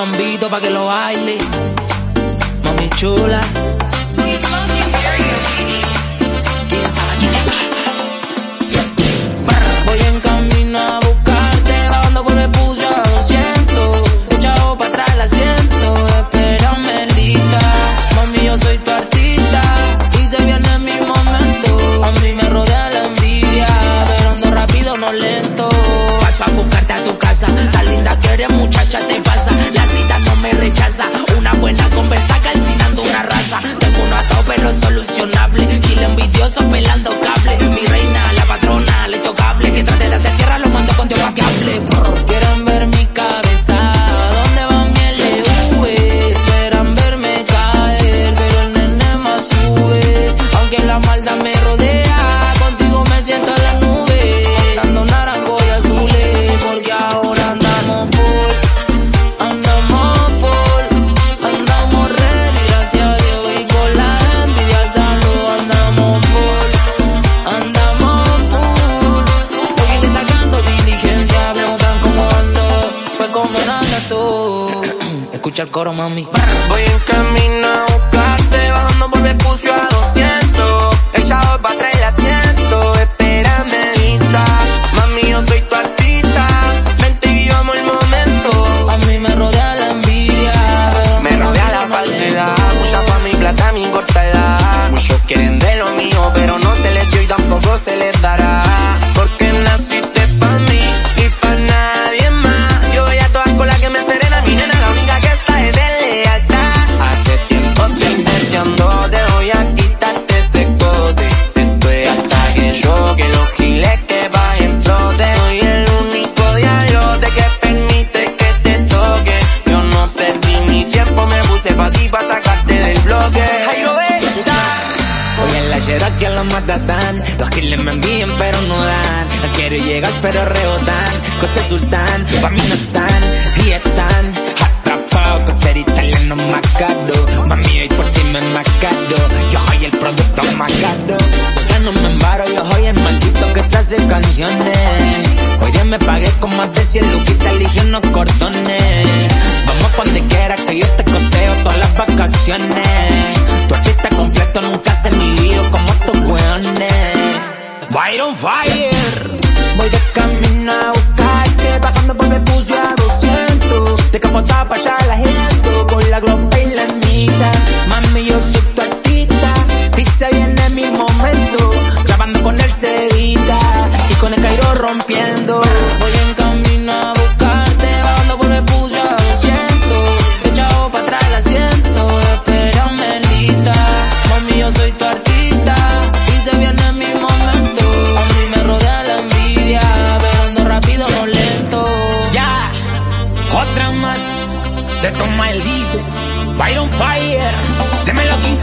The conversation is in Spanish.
mambito pa' que lo baile. Mami chula. Pero solucionable, y envidioso pelando cable. Mi reina, la patrona, le tocable, que trate de hacer tierra, lo mando con Dios pa' Escucha el coro, mami. Voy en camino a buscarte, bajando por Vespucio a 200. Echado pa' atrás el asiento, espérame lista. Mami, yo soy tu artista, vente y vivamos el momento. A mí me rodea la envidia, pero Me rodea la falsedad, mucha pa' mi plata, mi corta edad. Muchos quieren de lo mío, pero no se les dio y tampoco se les dará. Porque Hoy la Cherokee a los matatán Los que me envían pero no dan. No quiero llegar pero rebotan. Coste sultán, pa' mí no están. Y están atrapados Coste italiano más caro Mami hoy por ti me macado Yo soy el producto más caro. Ya no me embaro, yo soy el maldito que te hace canciones. Oye me pagué con más de 100 luquitas Elige unos cordones. Vamos pa' donde quiera que yo te coteo todas las vacaciones weones White on fire. Voy de camino a buscarte Bajando por Vespucio a 200 De capota pa' allá la gente Con la glopa y la mitad Mami yo soy tu artista Y se viene mi momento otra más de tu maldito Byron Fire. Dímelo King